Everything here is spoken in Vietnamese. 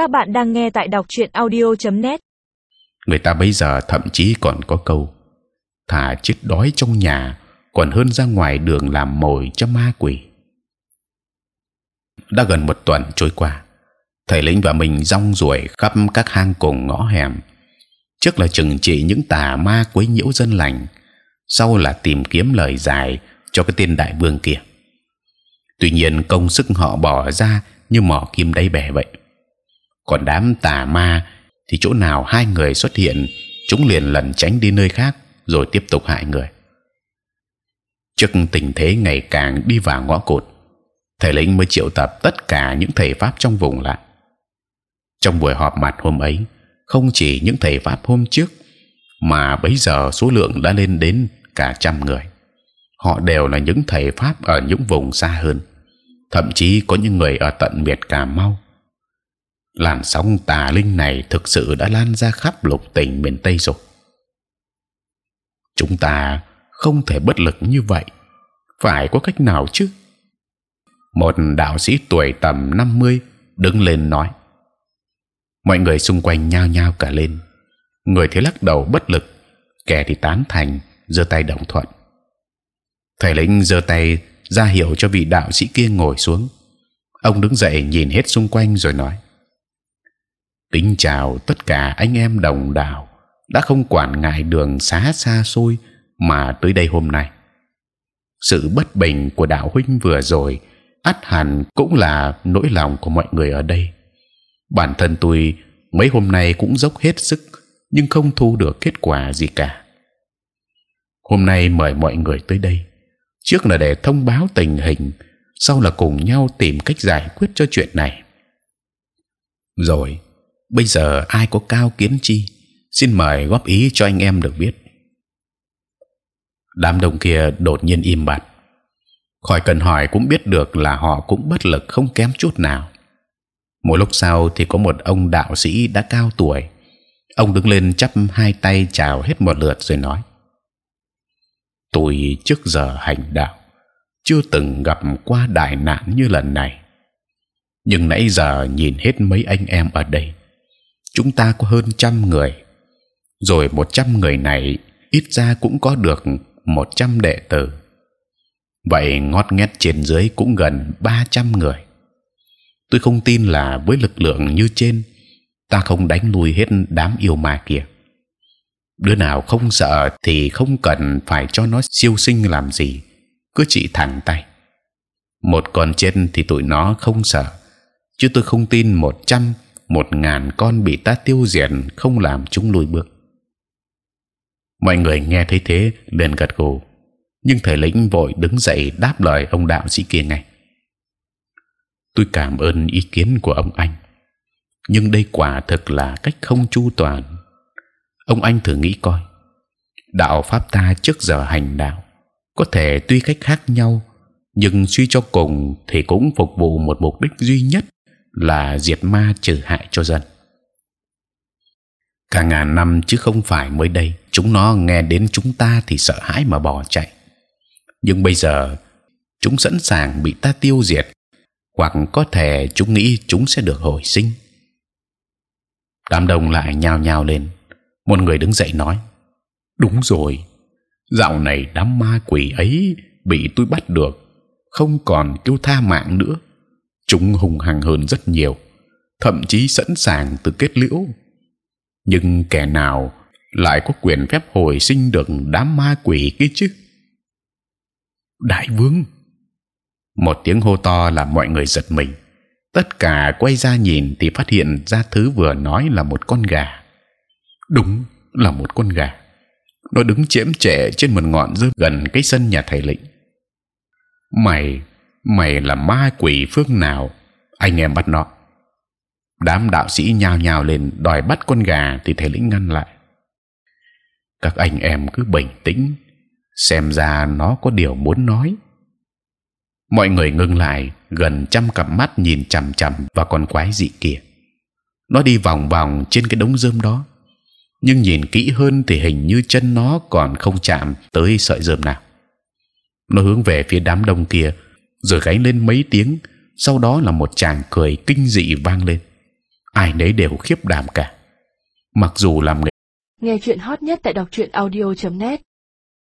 Các bạn đang nghe tại đọc truyện audio.net. Người ta bây giờ thậm chí còn có câu thả chết đói trong nhà còn hơn ra ngoài đường làm mồi cho ma quỷ. Đã gần một tuần trôi qua, thầy lĩnh và mình rong ruổi khắp các hang cùng ngõ hẻm. Trước là trừng trị những tà ma quấy nhiễu dân lành, sau là tìm kiếm lời giải cho cái tên đại vương kia. Tuy nhiên công sức họ bỏ ra như mỏ kim đáy bể vậy. Còn đám tà ma thì chỗ nào hai người xuất hiện, chúng liền lẩn tránh đi nơi khác rồi tiếp tục hại người. Trước tình thế ngày càng đi vào ngõ cụt, thầy lĩnh mới triệu tập tất cả những thầy pháp trong vùng lại. Trong buổi họp mặt hôm ấy, không chỉ những thầy pháp hôm trước, mà bấy giờ số lượng đã lên đến cả trăm người. Họ đều là những thầy pháp ở những vùng xa hơn, thậm chí có những người ở tận miệt cà mau làn sóng tà linh này thực sự đã lan ra khắp lục tỉnh miền tây rồi. Chúng ta không thể bất lực như vậy, phải có cách nào chứ? Một đạo sĩ tuổi tầm 50 đứng lên nói. Mọi người xung quanh nhao nhao cả lên, người thì lắc đầu bất lực, kẻ thì tán thành, giơ tay đồng thuận. Thầy lĩnh giơ tay ra hiệu cho vị đạo sĩ kia ngồi xuống. Ông đứng dậy nhìn hết xung quanh rồi nói: Kính chào tất cả anh em đồng đạo đã không quản ngại đường xá xa xôi mà tới đây hôm nay. Sự bất bình của đạo huynh vừa rồi, ắt hẳn cũng là nỗi lòng của mọi người ở đây. Bản thân tôi mấy hôm nay cũng dốc hết sức, nhưng không thu được kết quả gì cả. Hôm nay mời mọi người tới đây, trước là để thông báo tình hình, sau là cùng nhau tìm cách giải quyết cho chuyện này. Rồi, bây giờ ai có cao kiến chi? xin mời góp ý cho anh em được biết. Đám đông kia đột nhiên im bặt, khỏi cần hỏi cũng biết được là họ cũng bất lực không kém chút nào. Một lúc sau thì có một ông đạo sĩ đã cao tuổi, ông đứng lên chắp hai tay chào hết một lượt rồi nói: tôi trước giờ hành đạo chưa từng gặp qua đại nạn như lần này, nhưng nãy giờ nhìn hết mấy anh em ở đây, chúng ta có hơn trăm người. Rồi một trăm người này, ít ra cũng có được một trăm đệ tử. Vậy ngót nghét trên dưới cũng gần ba trăm người. Tôi không tin là với lực lượng như trên, ta không đánh lui hết đám yêu ma kia. Đứa nào không sợ thì không cần phải cho nó siêu sinh làm gì, cứ chỉ thẳng tay. Một con chết thì tụi nó không sợ, chứ tôi không tin một trăm một ngàn con bị ta tiêu diệt, không làm chúng lùi bước. Mọi người nghe thấy thế, liền gật gù. Nhưng thầy lĩnh vội đứng dậy đáp lời ông đạo sĩ kia ngay. Tôi cảm ơn ý kiến của ông anh. Nhưng đây quả thực là cách không chu toàn. Ông anh thử nghĩ coi. Đạo pháp ta trước giờ hành đạo, có thể tuy cách khác nhau, nhưng suy cho cùng thì cũng phục vụ một mục đích duy nhất là diệt ma trừ hại cho dân. Cả ngàn năm chứ không phải mới đây, chúng nó nghe đến chúng ta thì sợ hãi mà bỏ chạy. Nhưng bây giờ, chúng sẵn sàng bị ta tiêu diệt, hoặc có thể chúng nghĩ chúng sẽ được hồi sinh. Đám đông lại nhao nhao lên. Một người đứng dậy nói, đúng rồi, dạo này đám ma quỷ ấy bị tôi bắt được, không còn kêu tha mạng nữa chúng hung hăng hơn rất nhiều thậm chí sẵn sàng tự kết liễu nhưng kẻ nào lại có quyền phép hồi sinh được đám ma quỷ kia chứ? Đại vương! Một tiếng hô to làm mọi người giật mình. Tất cả quay ra nhìn thì phát hiện ra thứ vừa nói là một con gà. Đúng là một con gà. Nó đứng chễm chệ trên một ngọn dơ gần cái sân nhà thầy lĩnh. Mày, mày là ma quỷ phương nào? Anh em bắt nó đám đạo sĩ nhào nhào lên đòi bắt con gà thì thầy lĩnh ngăn lại. Các anh em cứ bình tĩnh, xem ra nó có điều muốn nói. Mọi người ngưng lại, gần trăm cặp mắt nhìn chằm chằm vào con quái dị kia. Nó đi vòng vòng trên cái đống rơm đó. Nhưng nhìn kỹ hơn thì hình như chân nó còn không chạm tới sợi rơm nào. Nó hướng về phía đám đông kia rồi gáy lên mấy tiếng, sau đó là một chàng cười kinh dị vang lên. Ai nấy đều khiếp đảm cả. Mặc dù làm nghề Nghe chuyện hot nhất tại đọc truyện audio.net